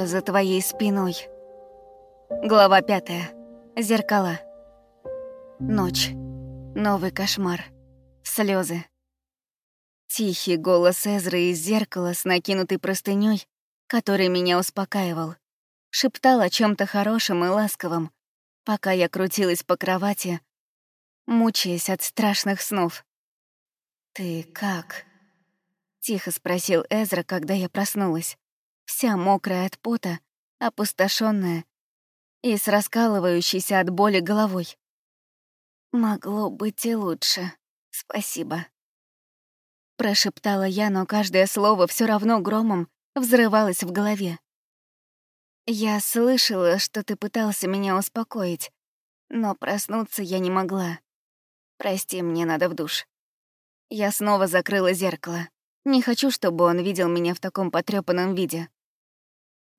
Кто-то за твоей спиной. Глава пятая. Зеркала. Ночь. Новый кошмар. Слезы. Тихий голос Эзры из зеркала с накинутой простыней, который меня успокаивал. Шептал о чем то хорошем и ласковом, пока я крутилась по кровати, мучаясь от страшных снов. «Ты как?» — тихо спросил Эзра, когда я проснулась вся мокрая от пота, опустошенная и с раскалывающейся от боли головой. «Могло быть и лучше. Спасибо». Прошептала я, но каждое слово все равно громом взрывалось в голове. «Я слышала, что ты пытался меня успокоить, но проснуться я не могла. Прости, мне надо в душ». Я снова закрыла зеркало. Не хочу, чтобы он видел меня в таком потрёпанном виде.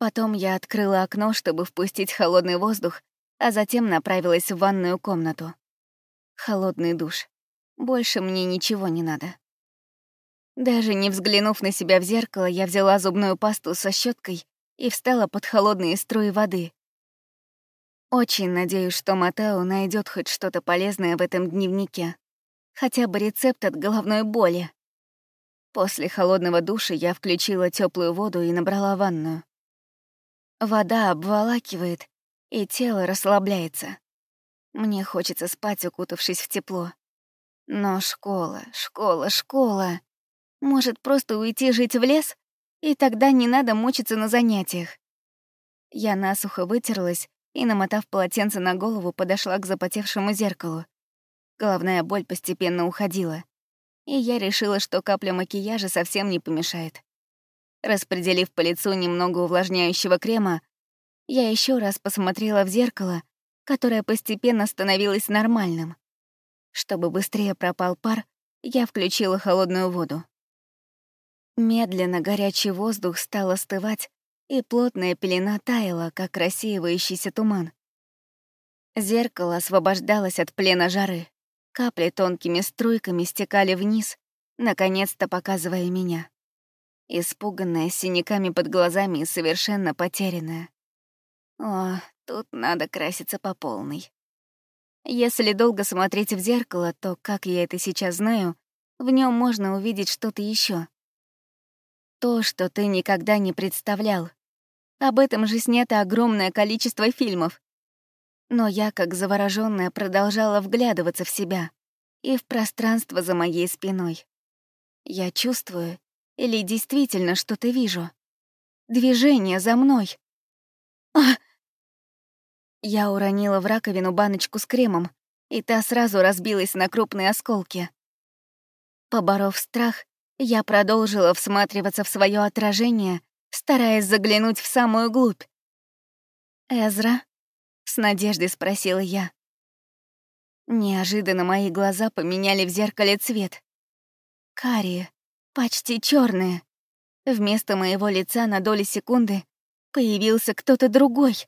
Потом я открыла окно, чтобы впустить холодный воздух, а затем направилась в ванную комнату. Холодный душ. Больше мне ничего не надо. Даже не взглянув на себя в зеркало, я взяла зубную пасту со щеткой и встала под холодные струи воды. Очень надеюсь, что Матео найдет хоть что-то полезное в этом дневнике. Хотя бы рецепт от головной боли. После холодного душа я включила теплую воду и набрала ванную. Вода обволакивает, и тело расслабляется. Мне хочется спать, укутавшись в тепло. Но школа, школа, школа. Может, просто уйти жить в лес? И тогда не надо мучиться на занятиях. Я насухо вытерлась и, намотав полотенце на голову, подошла к запотевшему зеркалу. Головная боль постепенно уходила. И я решила, что капля макияжа совсем не помешает. Распределив по лицу немного увлажняющего крема, я еще раз посмотрела в зеркало, которое постепенно становилось нормальным. Чтобы быстрее пропал пар, я включила холодную воду. Медленно горячий воздух стал остывать, и плотная пелена таяла, как рассеивающийся туман. Зеркало освобождалось от плена жары. Капли тонкими струйками стекали вниз, наконец-то показывая меня испуганная, с синяками под глазами и совершенно потерянная. О, тут надо краситься по полной. Если долго смотреть в зеркало, то, как я это сейчас знаю, в нем можно увидеть что-то еще. То, что ты никогда не представлял. Об этом же снято огромное количество фильмов. Но я, как заворожённая, продолжала вглядываться в себя и в пространство за моей спиной. Я чувствую или действительно что-то вижу? Движение за мной. А! Я уронила в раковину баночку с кремом, и та сразу разбилась на крупные осколки. Поборов страх, я продолжила всматриваться в свое отражение, стараясь заглянуть в самую глубь. «Эзра?» — с надеждой спросила я. Неожиданно мои глаза поменяли в зеркале цвет. Карие, почти черные. Вместо моего лица на доли секунды появился кто-то другой.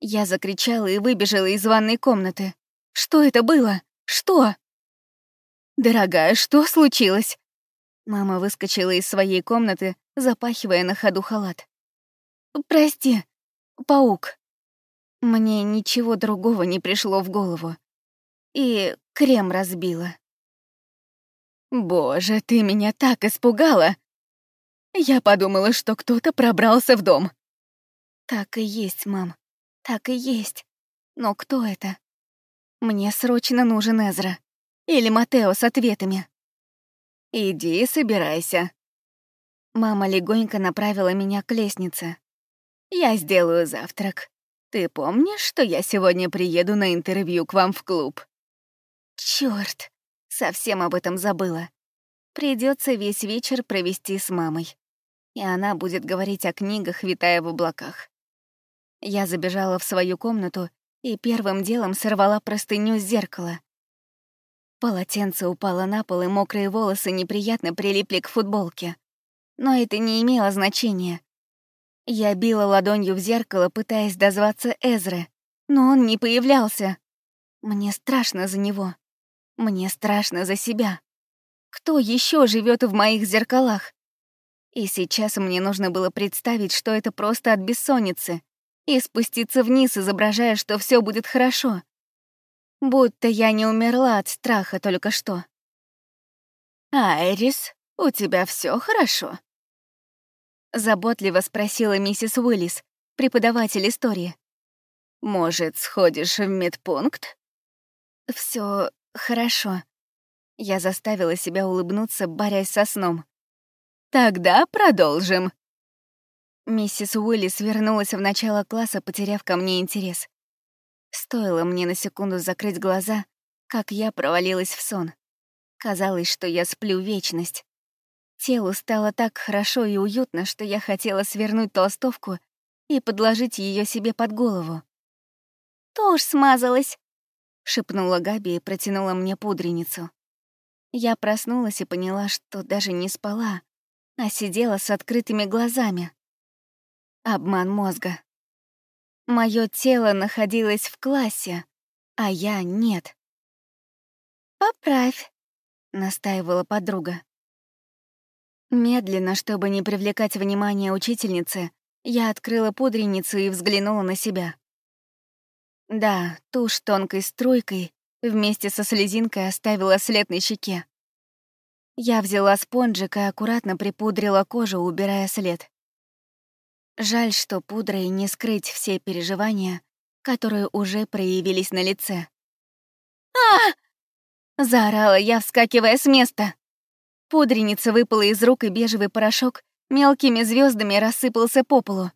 Я закричала и выбежала из ванной комнаты. Что это было? Что? «Дорогая, что случилось?» Мама выскочила из своей комнаты, запахивая на ходу халат. «Прости, паук». Мне ничего другого не пришло в голову. И крем разбила. «Боже, ты меня так испугала!» Я подумала, что кто-то пробрался в дом. Так и есть, мам, так и есть. Но кто это? Мне срочно нужен Эзра. Или Матео с ответами. Иди и собирайся. Мама легонько направила меня к лестнице. Я сделаю завтрак. Ты помнишь, что я сегодня приеду на интервью к вам в клуб? Чёрт, совсем об этом забыла. Придется весь вечер провести с мамой. И она будет говорить о книгах, витая в облаках. Я забежала в свою комнату и первым делом сорвала простыню с зеркала. Полотенце упало на пол, и мокрые волосы неприятно прилипли к футболке. Но это не имело значения. Я била ладонью в зеркало, пытаясь дозваться Эзры, но он не появлялся. Мне страшно за него. Мне страшно за себя. Кто еще живет в моих зеркалах? И сейчас мне нужно было представить, что это просто от бессонницы, и спуститься вниз, изображая, что все будет хорошо. Будто я не умерла от страха только что. «Айрис, у тебя все хорошо?» Заботливо спросила миссис Уиллис, преподаватель истории. «Может, сходишь в медпункт?» Все хорошо». Я заставила себя улыбнуться, борясь со сном. «Тогда продолжим». Миссис Уиллис вернулась в начало класса, потеряв ко мне интерес. Стоило мне на секунду закрыть глаза, как я провалилась в сон. Казалось, что я сплю вечность. Телу стало так хорошо и уютно, что я хотела свернуть толстовку и подложить ее себе под голову. «Тушь смазалась», — шепнула Габи и протянула мне пудреницу. Я проснулась и поняла, что даже не спала, а сидела с открытыми глазами. Обман мозга. Моё тело находилось в классе, а я нет. «Поправь», — настаивала подруга. Медленно, чтобы не привлекать внимание учительницы, я открыла пудреницу и взглянула на себя. Да, тушь тонкой струйкой вместе со слезинкой оставила след на щеке. Я взяла спонжик и аккуратно припудрила кожу, убирая след. Жаль, что пудрой не скрыть все переживания, которые уже проявились на лице. а Заорала я, вскакивая с места. Пудреница выпала из рук, и бежевый порошок мелкими звездами рассыпался по полу.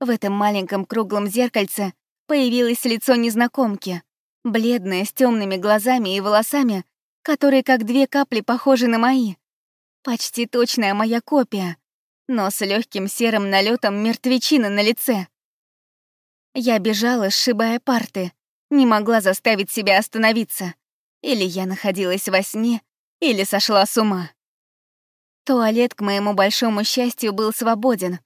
В этом маленьком круглом зеркальце появилось лицо незнакомки, бледное, с темными глазами и волосами, которые как две капли похожи на мои. Почти точная моя копия, но с легким серым налетом мертвечины на лице. Я бежала, сшибая парты, не могла заставить себя остановиться. Или я находилась во сне, или сошла с ума. Туалет, к моему большому счастью, был свободен.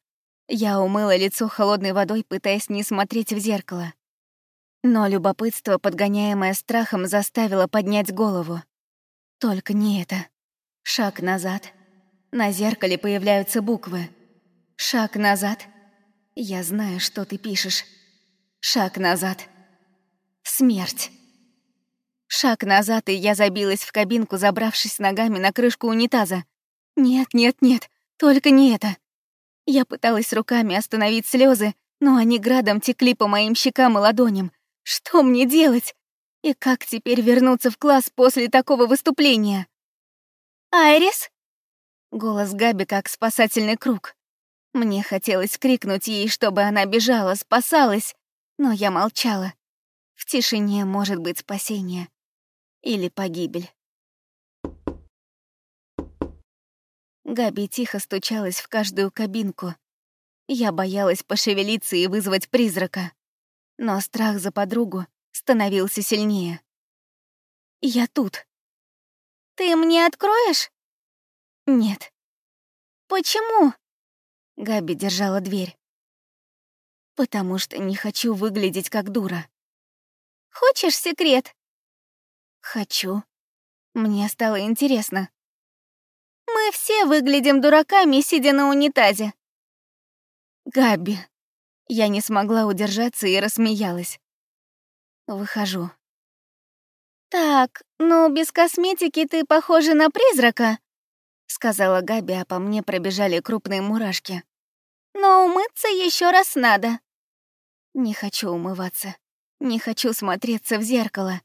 Я умыла лицо холодной водой, пытаясь не смотреть в зеркало. Но любопытство, подгоняемое страхом, заставило поднять голову. Только не это. Шаг назад. На зеркале появляются буквы. Шаг назад. Я знаю, что ты пишешь. Шаг назад. Смерть. Шаг назад, и я забилась в кабинку, забравшись ногами на крышку унитаза. Нет, нет, нет, только не это. Я пыталась руками остановить слезы, но они градом текли по моим щекам и ладоням. Что мне делать? И как теперь вернуться в класс после такого выступления? «Айрис?» Голос Габи как спасательный круг. Мне хотелось крикнуть ей, чтобы она бежала, спасалась, но я молчала. В тишине может быть спасение. Или погибель. Габи тихо стучалась в каждую кабинку. Я боялась пошевелиться и вызвать призрака. Но страх за подругу становился сильнее. «Я тут». «Ты мне откроешь?» «Нет». «Почему?» Габи держала дверь. «Потому что не хочу выглядеть как дура». «Хочешь секрет?» «Хочу. Мне стало интересно». «Мы все выглядим дураками, сидя на унитазе». «Габи». Я не смогла удержаться и рассмеялась. Выхожу. «Так, ну без косметики ты похожа на призрака», — сказала Габи, а по мне пробежали крупные мурашки. «Но умыться еще раз надо». Не хочу умываться. Не хочу смотреться в зеркало.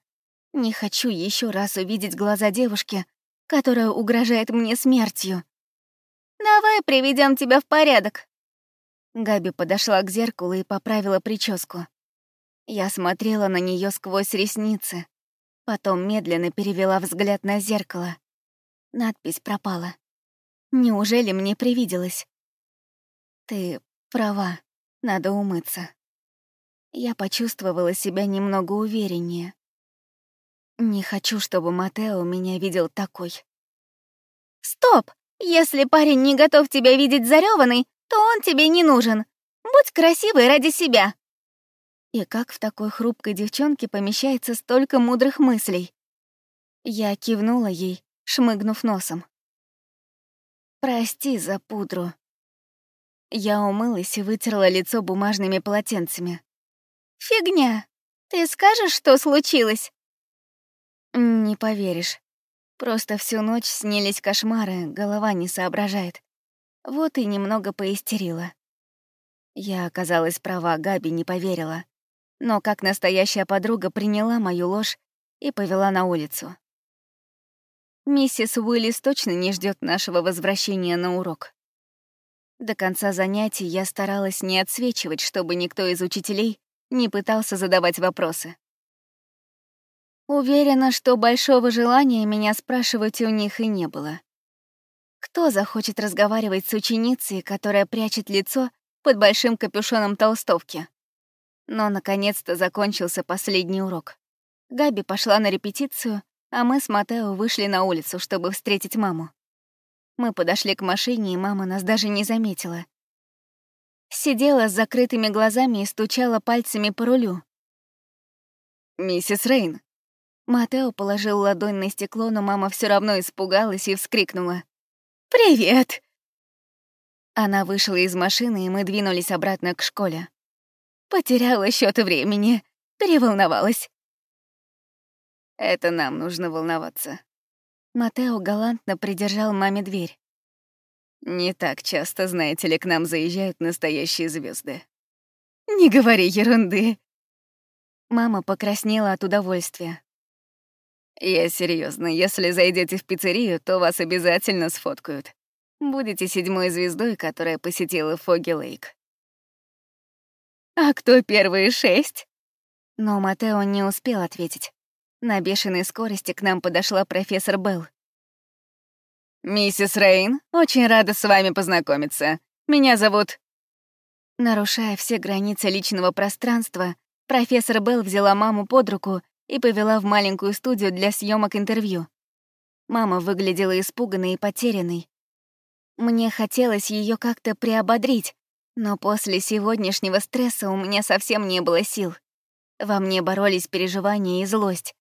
Не хочу еще раз увидеть глаза девушки, которая угрожает мне смертью. «Давай приведем тебя в порядок». Габи подошла к зеркалу и поправила прическу. Я смотрела на нее сквозь ресницы, потом медленно перевела взгляд на зеркало. Надпись пропала. Неужели мне привиделось? Ты права, надо умыться. Я почувствовала себя немного увереннее. Не хочу, чтобы Матео меня видел такой. «Стоп! Если парень не готов тебя видеть зарёванной, то он тебе не нужен. Будь красивой ради себя!» И как в такой хрупкой девчонке помещается столько мудрых мыслей? Я кивнула ей, шмыгнув носом. Прости за пудру. Я умылась и вытерла лицо бумажными полотенцами. Фигня. Ты скажешь, что случилось? Не поверишь. Просто всю ночь снились кошмары, голова не соображает. Вот и немного поистерила. Я оказалась права, Габи не поверила. Но как настоящая подруга приняла мою ложь и повела на улицу. Миссис Уиллис точно не ждет нашего возвращения на урок. До конца занятий я старалась не отсвечивать, чтобы никто из учителей не пытался задавать вопросы. Уверена, что большого желания меня спрашивать у них и не было. Кто захочет разговаривать с ученицей, которая прячет лицо под большим капюшоном толстовки? Но, наконец-то, закончился последний урок. Габи пошла на репетицию, а мы с Матео вышли на улицу, чтобы встретить маму. Мы подошли к машине, и мама нас даже не заметила. Сидела с закрытыми глазами и стучала пальцами по рулю. «Миссис Рейн». Матео положил ладонь на стекло, но мама все равно испугалась и вскрикнула. «Привет!» Она вышла из машины, и мы двинулись обратно к школе. Потеряла счёт времени, переволновалась. Это нам нужно волноваться. Матео галантно придержал маме дверь. Не так часто, знаете ли, к нам заезжают настоящие звезды. Не говори ерунды. Мама покраснела от удовольствия. Я серьезно, если зайдете в пиццерию, то вас обязательно сфоткают. Будете седьмой звездой, которая посетила Фоги Лейк. А кто первые шесть? Но Матео не успел ответить. На бешеной скорости к нам подошла профессор Белл. «Миссис Рейн, очень рада с вами познакомиться. Меня зовут...» Нарушая все границы личного пространства, профессор Белл взяла маму под руку и повела в маленькую студию для съемок интервью. Мама выглядела испуганной и потерянной. Мне хотелось ее как-то приободрить, но после сегодняшнего стресса у меня совсем не было сил. Во мне боролись переживания и злость.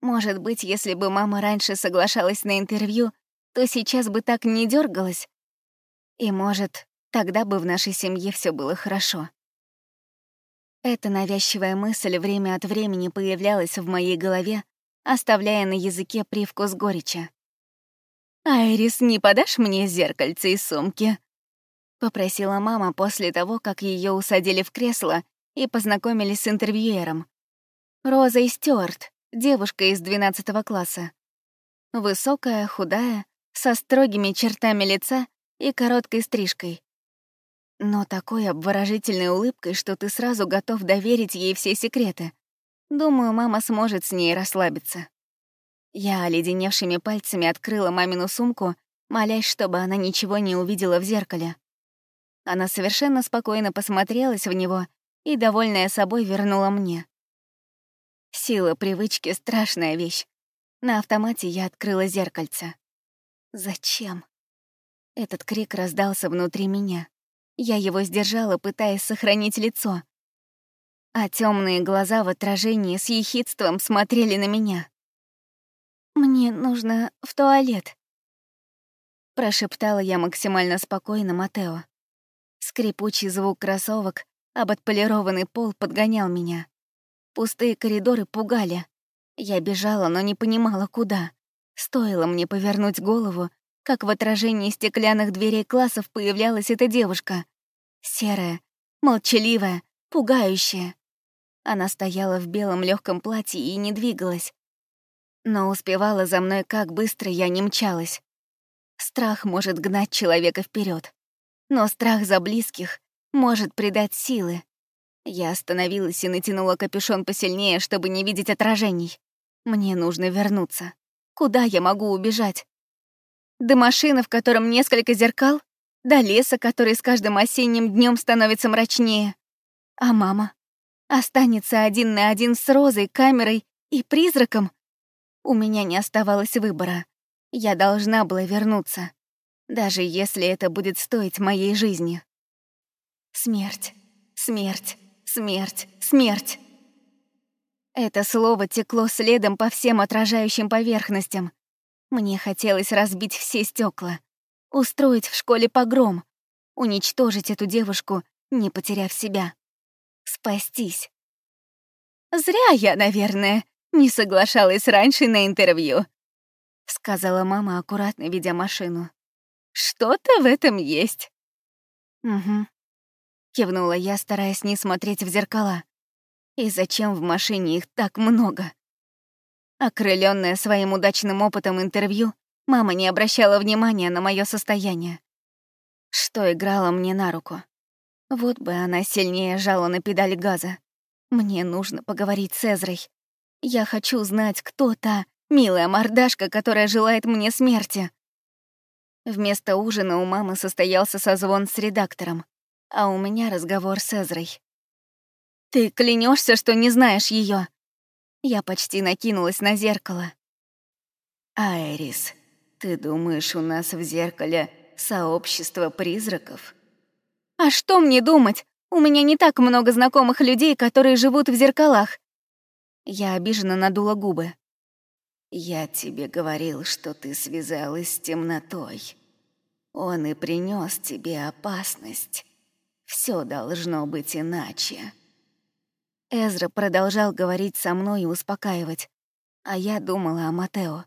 Может быть, если бы мама раньше соглашалась на интервью, то сейчас бы так не дергалась. И, может, тогда бы в нашей семье все было хорошо. Эта навязчивая мысль время от времени появлялась в моей голове, оставляя на языке привкус горечи. «Айрис, не подашь мне зеркальце из сумки?» — попросила мама после того, как ее усадили в кресло и познакомились с интервьюером. Розой Стюарт, девушка из 12 класса. Высокая, худая, со строгими чертами лица и короткой стрижкой. Но такой обворожительной улыбкой, что ты сразу готов доверить ей все секреты. Думаю, мама сможет с ней расслабиться. Я оледеневшими пальцами открыла мамину сумку, молясь, чтобы она ничего не увидела в зеркале. Она совершенно спокойно посмотрелась в него и, довольная собой, вернула мне. Сила привычки — страшная вещь. На автомате я открыла зеркальце. Зачем? Этот крик раздался внутри меня. Я его сдержала, пытаясь сохранить лицо. А темные глаза в отражении с ехидством смотрели на меня. «Мне нужно в туалет», — прошептала я максимально спокойно Матео. Скрипучий звук кроссовок об отполированный пол подгонял меня. Пустые коридоры пугали. Я бежала, но не понимала, куда. Стоило мне повернуть голову, как в отражении стеклянных дверей классов появлялась эта девушка. Серая, молчаливая, пугающая. Она стояла в белом легком платье и не двигалась. Но успевала за мной, как быстро я не мчалась. Страх может гнать человека вперед, но страх за близких может придать силы. Я остановилась и натянула капюшон посильнее, чтобы не видеть отражений. Мне нужно вернуться. Куда я могу убежать? До машины, в котором несколько зеркал? До леса, который с каждым осенним днем становится мрачнее? А мама? Останется один на один с Розой, камерой и призраком? У меня не оставалось выбора. Я должна была вернуться, даже если это будет стоить моей жизни. Смерть, смерть, Смерть, смерть. Это слово текло следом по всем отражающим поверхностям. Мне хотелось разбить все стекла. устроить в школе погром, уничтожить эту девушку, не потеряв себя. Спастись. «Зря я, наверное, не соглашалась раньше на интервью», — сказала мама, аккуратно ведя машину. «Что-то в этом есть». «Угу», — кивнула я, стараясь не смотреть в зеркала. «И зачем в машине их так много?» Окрыленная своим удачным опытом интервью, мама не обращала внимания на мое состояние. Что играло мне на руку. Вот бы она сильнее жала на педаль газа. Мне нужно поговорить с Эзрой. Я хочу знать, кто та милая мордашка, которая желает мне смерти. Вместо ужина у мамы состоялся созвон с редактором, а у меня разговор с Эзрой. «Ты клянешься, что не знаешь ее? Я почти накинулась на зеркало. «Айрис, ты думаешь, у нас в зеркале сообщество призраков?» «А что мне думать? У меня не так много знакомых людей, которые живут в зеркалах». Я обиженно надула губы. «Я тебе говорил, что ты связалась с темнотой. Он и принес тебе опасность. Все должно быть иначе». Эзра продолжал говорить со мной и успокаивать. А я думала о Матео.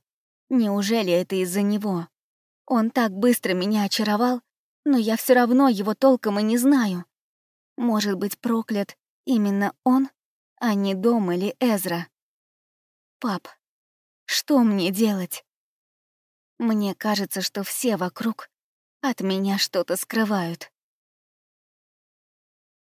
Неужели это из-за него? Он так быстро меня очаровал, но я все равно его толком и не знаю. Может быть, проклят именно он, а не дом или Эзра? Пап, что мне делать? Мне кажется, что все вокруг от меня что-то скрывают.